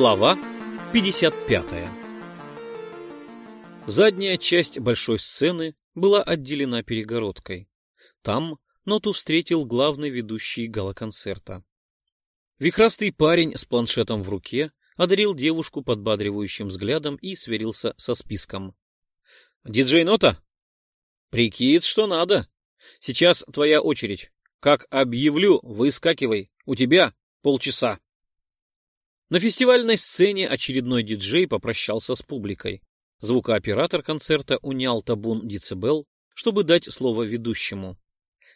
Глава 55 Задняя часть большой сцены была отделена перегородкой. Там ноту встретил главный ведущий галоконцерта. Вихрастый парень с планшетом в руке одарил девушку подбадривающим взглядом и сверился со списком. «Диджей Нота?» «Прикид, что надо. Сейчас твоя очередь. Как объявлю, выскакивай. У тебя полчаса». На фестивальной сцене очередной диджей попрощался с публикой. Звукооператор концерта унял табун децибел, чтобы дать слово ведущему.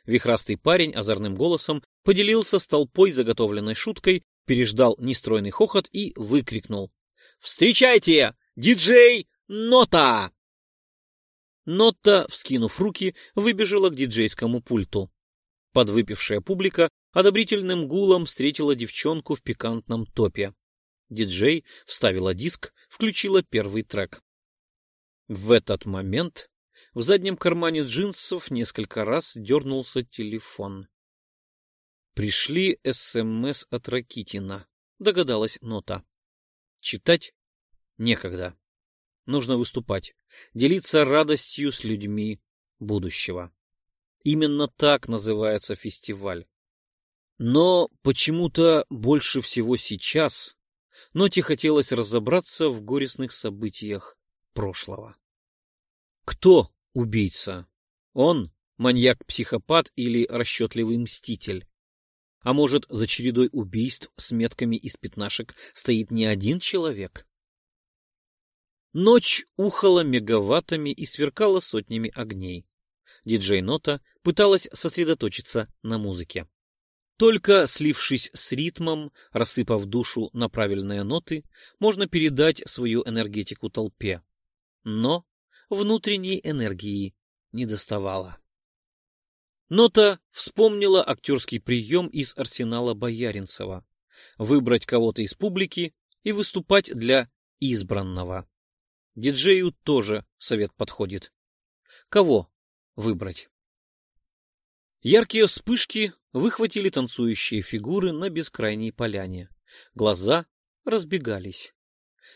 Вихрастый парень озорным голосом поделился с толпой заготовленной шуткой, переждал нестройный хохот и выкрикнул. «Встречайте! Диджей Нота!» Нота, вскинув руки, выбежала к диджейскому пульту. Подвыпившая публика одобрительным гулом встретила девчонку в пикантном топе. Диджей вставила диск, включила первый трек. В этот момент в заднем кармане джинсов несколько раз дернулся телефон. Пришли СМС от Ракитина, догадалась Нота. Читать некогда. Нужно выступать, делиться радостью с людьми будущего. Именно так называется фестиваль. Но почему-то больше всего сейчас Ноте хотелось разобраться в горестных событиях прошлого. Кто убийца? Он, маньяк-психопат или расчетливый мститель? А может, за чередой убийств с метками из пятнашек стоит не один человек? Ночь ухала мегаваттами и сверкала сотнями огней. Диджей Нота пыталась сосредоточиться на музыке. Только слившись с ритмом, рассыпав душу на правильные ноты, можно передать свою энергетику толпе. Но внутренней энергии не доставало. Нота вспомнила актерский прием из арсенала Бояринцева. Выбрать кого-то из публики и выступать для избранного. Диджею тоже совет подходит. Кого выбрать? Яркие вспышки выхватили танцующие фигуры на бескрайней поляне. Глаза разбегались.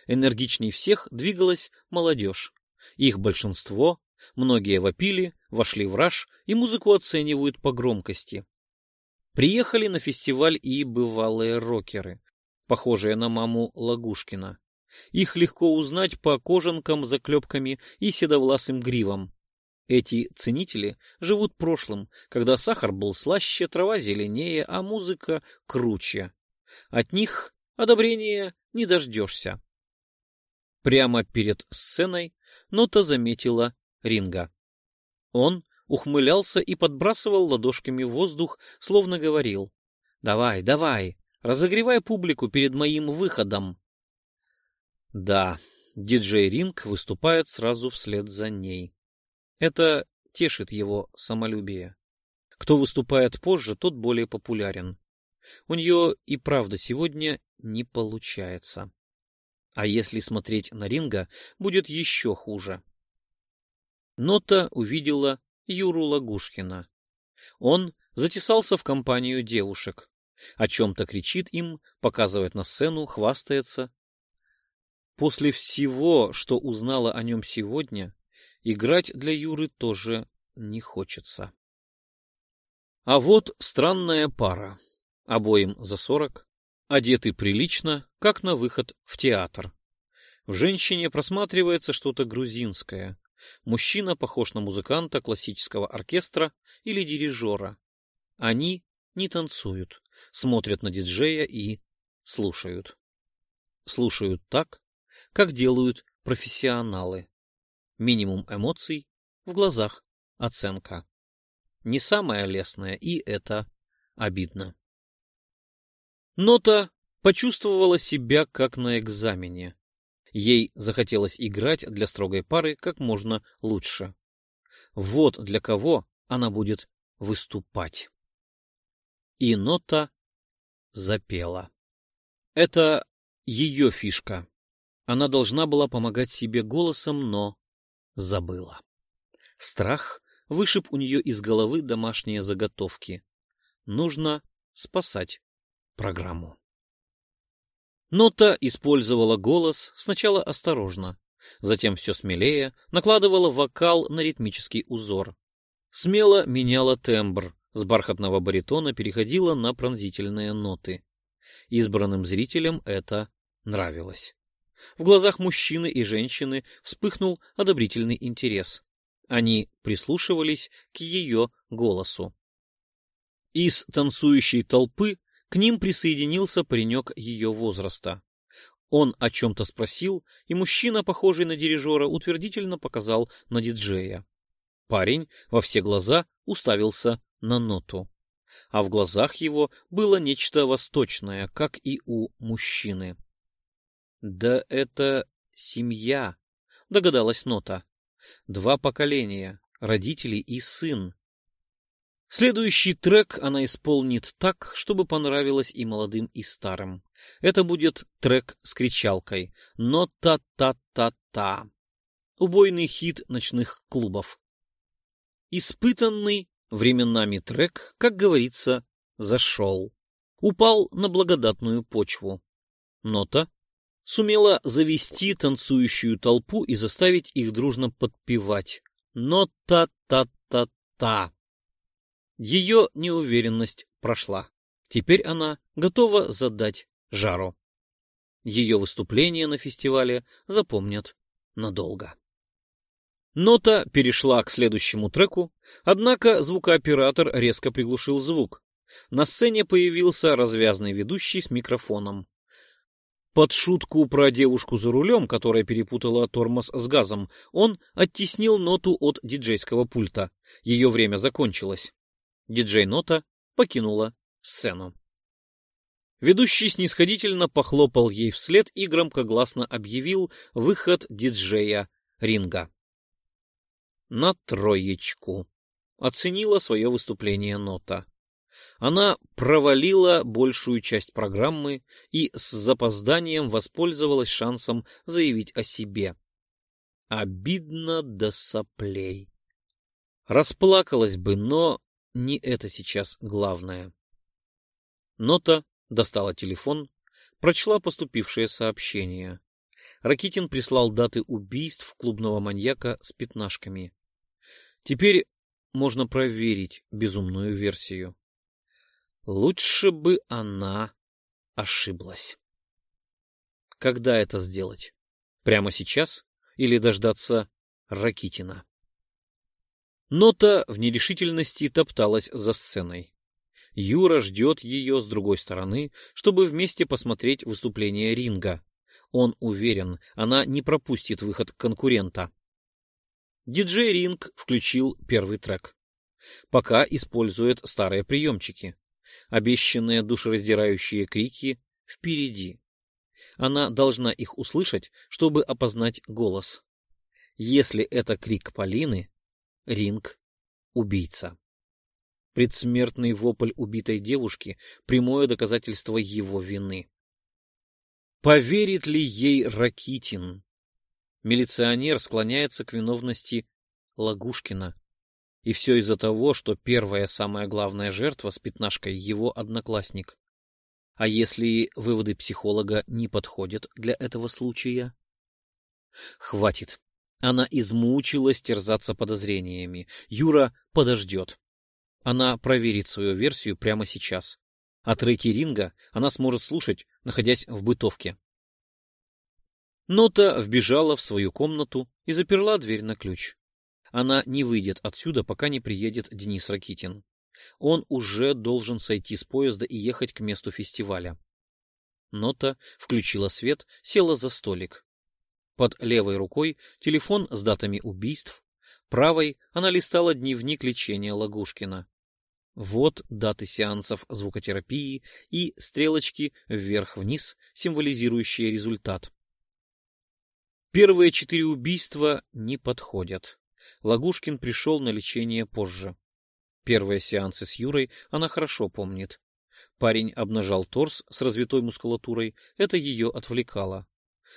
Энергичней всех двигалась молодежь. Их большинство, многие вопили, вошли в раж и музыку оценивают по громкости. Приехали на фестиваль и бывалые рокеры, похожие на маму Лагушкина. Их легко узнать по кожанкам, заклепками и седовласым гривам. Эти ценители живут прошлым, когда сахар был слаще, трава зеленее, а музыка круче. От них одобрения не дождешься. Прямо перед сценой Нота заметила Ринга. Он ухмылялся и подбрасывал ладошками воздух, словно говорил «Давай, давай, разогревай публику перед моим выходом». Да, диджей Ринг выступает сразу вслед за ней. Это тешит его самолюбие. Кто выступает позже, тот более популярен. У нее и правда сегодня не получается. А если смотреть на Ринга, будет еще хуже. Нота увидела Юру Лагушкина. Он затесался в компанию девушек. О чем-то кричит им, показывает на сцену, хвастается. После всего, что узнала о нем сегодня, играть для Юры тоже не хочется. А вот странная пара. Обоим за сорок, одеты прилично, как на выход в театр. В женщине просматривается что-то грузинское. Мужчина похож на музыканта классического оркестра или дирижера. Они не танцуют, смотрят на диджея и слушают. Слушают так, как делают профессионалы. Минимум эмоций, в глазах оценка. Не самое лестное, и это обидно. Нота почувствовала себя как на экзамене. Ей захотелось играть для строгой пары как можно лучше. Вот для кого она будет выступать. И нота запела. Это ее фишка. Она должна была помогать себе голосом, но забыла. Страх вышиб у нее из головы домашние заготовки. Нужно спасать программу. Нота использовала голос сначала осторожно, затем все смелее накладывала вокал на ритмический узор. Смело меняла тембр, с бархатного баритона переходила на пронзительные ноты. Избранным зрителям это нравилось. В глазах мужчины и женщины вспыхнул одобрительный интерес. Они прислушивались к ее голосу. Из танцующей толпы к ним присоединился паренек ее возраста. Он о чем-то спросил, и мужчина, похожий на дирижера, утвердительно показал на диджея. Парень во все глаза уставился на ноту. А в глазах его было нечто восточное, как и у мужчины. «Да это семья», — догадалась нота. «Два поколения, родители и сын. Следующий трек она исполнит так, чтобы понравилось и молодым, и старым. Это будет трек с кричалкой «Но та-та-та-та». Убойный хит ночных клубов. Испытанный временами трек, как говорится, зашел. Упал на благодатную почву. Нота сумела завести танцующую толпу и заставить их дружно подпевать. Но та-та-та-та. Ее неуверенность прошла. Теперь она готова задать жару. Ее выступление на фестивале запомнят надолго. Нота перешла к следующему треку, однако звукооператор резко приглушил звук. На сцене появился развязный ведущий с микрофоном. Под шутку про девушку за рулем, которая перепутала тормоз с газом, он оттеснил ноту от диджейского пульта. Ее время закончилось. Диджей Нота покинула сцену. Ведущий снисходительно похлопал ей вслед и громкогласно объявил выход диджея Ринга. На троечку. Оценила свое выступление Нота. Она провалила большую часть программы и с запозданием воспользовалась шансом заявить о себе. Обидно до соплей. Расплакалась бы, но не это сейчас главное. Нота достала телефон, прочла поступившее сообщение. Ракитин прислал даты убийств клубного маньяка с пятнашками. Теперь можно проверить безумную версию. Лучше бы она ошиблась. Когда это сделать? Прямо сейчас или дождаться Ракитина? Нота в нерешительности топталась за сценой. Юра ждет ее с другой стороны, чтобы вместе посмотреть выступление ринга. Он уверен, она не пропустит выход конкурента. Диджей Ринг включил первый трек. Пока использует старые приемчики. Обещанные душераздирающие крики впереди. Она должна их услышать, чтобы опознать голос. Если это крик Полины, Ринг — убийца. Предсмертный вопль убитой девушки — прямое доказательство его вины. Поверит ли ей Ракитин? Милиционер склоняется к виновности Лагушкина. И все из-за того, что первая самая главная жертва с пятнашкой — его одноклассник. А если выводы психолога не подходят для этого случая? Хватит. Она измучилась терзаться подозрениями. Юра подождет. Она проверит свою версию прямо сейчас. А треки ринга она сможет слушать, находясь в бытовке. Нота вбежала в свою комнату и заперла дверь на ключ. Она не выйдет отсюда, пока не приедет Денис Ракитин. Он уже должен сойти с поезда и ехать к месту фестиваля. Нота включила свет, села за столик. Под левой рукой телефон с датами убийств, правой она листала дневник лечения Лагушкина. Вот даты сеансов звукотерапии и стрелочки вверх-вниз, символизирующие результат. Первые четыре убийства не подходят. Лагушкин пришел на лечение позже. Первые сеансы с Юрой она хорошо помнит. Парень обнажал торс с развитой мускулатурой, это ее отвлекало.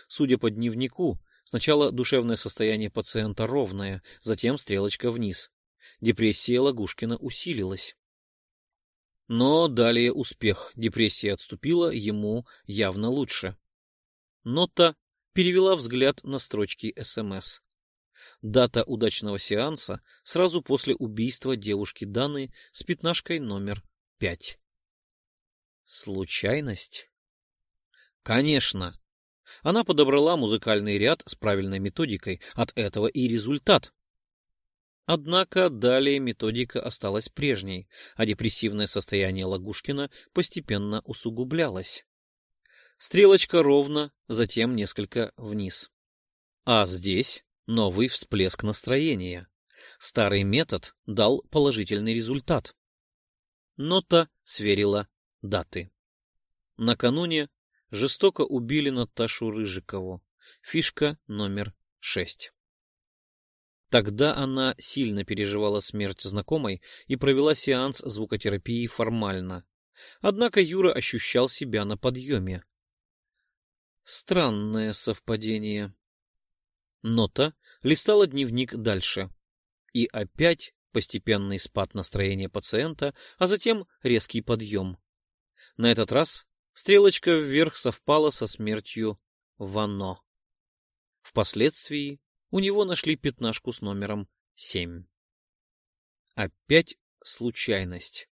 Судя по дневнику, сначала душевное состояние пациента ровное, затем стрелочка вниз. Депрессия Лагушкина усилилась. Но далее успех. Депрессия отступила, ему явно лучше. Нота перевела взгляд на строчки СМС. Дата удачного сеанса сразу после убийства девушки Даны с пятнашкой номер пять. Случайность? Конечно. Она подобрала музыкальный ряд с правильной методикой, от этого и результат. Однако далее методика осталась прежней, а депрессивное состояние Лагушкина постепенно усугублялось. Стрелочка ровно, затем несколько вниз. А здесь новый всплеск настроения. Старый метод дал положительный результат. Нота сверила даты. Накануне жестоко убили Наташу Рыжикову. Фишка номер шесть. Тогда она сильно переживала смерть знакомой и провела сеанс звукотерапии формально. Однако Юра ощущал себя на подъеме. Странное совпадение. Нота листала дневник дальше. И опять постепенный спад настроения пациента, а затем резкий подъем. На этот раз стрелочка вверх совпала со смертью Вано. Впоследствии у него нашли пятнашку с номером семь. Опять случайность.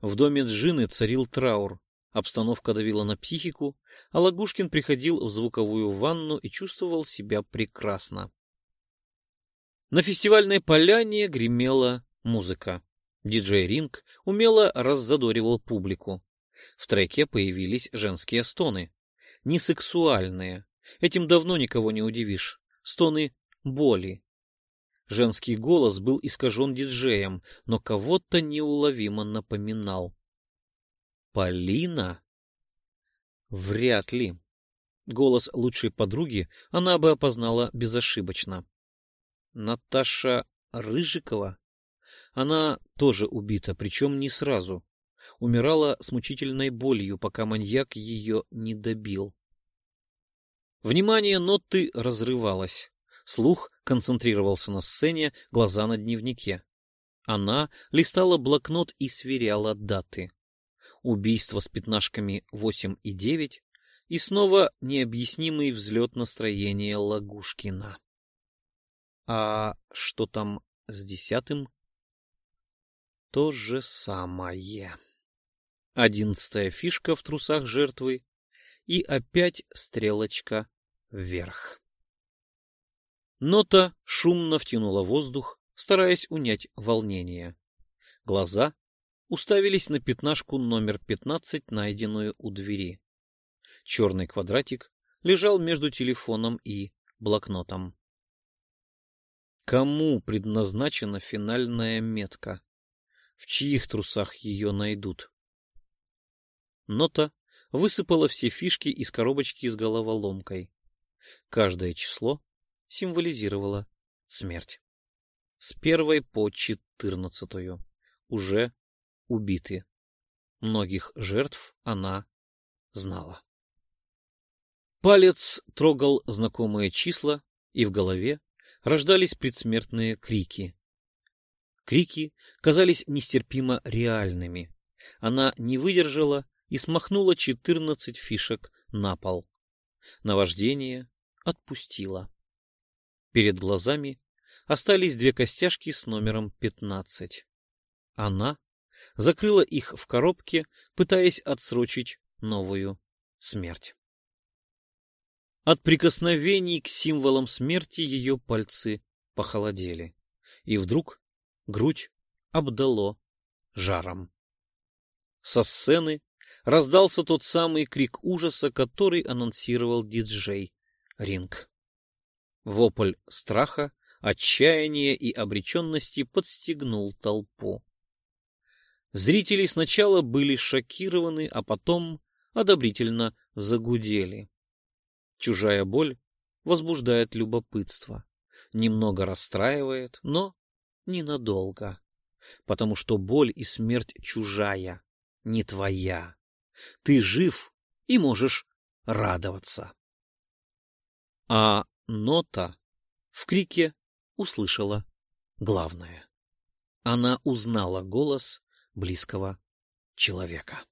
В доме Джины царил траур, обстановка давила на психику, а Лагушкин приходил в звуковую ванну и чувствовал себя прекрасно. На фестивальной поляне гремела музыка. Диджей Ринг умело раззадоривал публику. В треке появились женские стоны. Не сексуальные. Этим давно никого не удивишь стоны боли. Женский голос был искажен диджеем, но кого-то неуловимо напоминал. Полина? Вряд ли. Голос лучшей подруги она бы опознала безошибочно. Наташа Рыжикова? Она тоже убита, причем не сразу. Умирала с мучительной болью, пока маньяк ее не добил. Внимание ноты разрывалось. Слух концентрировался на сцене, глаза на дневнике. Она листала блокнот и сверяла даты. Убийство с пятнашками 8 и 9 и снова необъяснимый взлет настроения Лагушкина. А что там с десятым? То же самое. Одиннадцатая фишка в трусах жертвы и опять стрелочка вверх. Нота шумно втянула воздух, стараясь унять волнение. Глаза уставились на пятнашку номер пятнадцать, найденную у двери. Черный квадратик лежал между телефоном и блокнотом. Кому предназначена финальная метка? В чьих трусах ее найдут? Нота высыпала все фишки из коробочки с головоломкой. Каждое число символизировало смерть. С первой по четырнадцатую уже убиты. Многих жертв она знала. Палец трогал знакомые числа, и в голове рождались предсмертные крики. Крики казались нестерпимо реальными. Она не выдержала и смахнула четырнадцать фишек на пол. Наваждение отпустило. Перед глазами остались две костяшки с номером пятнадцать. Она закрыла их в коробке, пытаясь отсрочить новую смерть. От прикосновений к символам смерти ее пальцы похолодели, и вдруг грудь обдало жаром. Со сцены раздался тот самый крик ужаса, который анонсировал диджей Ринг. Вопль страха, отчаяния и обреченности подстегнул толпу. Зрители сначала были шокированы, а потом одобрительно загудели. Чужая боль возбуждает любопытство, немного расстраивает, но ненадолго, потому что боль и смерть чужая, не твоя. Ты жив и можешь радоваться. А нота в крике услышала главное. Она узнала голос близкого человека.